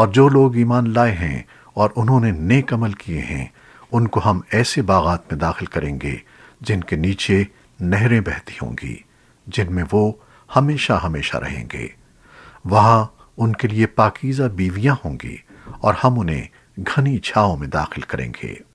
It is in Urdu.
اور جو لوگ ایمان لائے ہیں اور انہوں نے نیک عمل کیے ہیں، ان کو ہم ایسے باغات میں داخل کریں گے جن کے نیچے نہریں بہتی ہوں گی، جن میں وہ ہمیشہ ہمیشہ رہیں گے۔ وہاں ان کے لیے پاکیزہ بیویاں ہوں گی اور ہم انہیں گھنی چھاؤں میں داخل کریں گے۔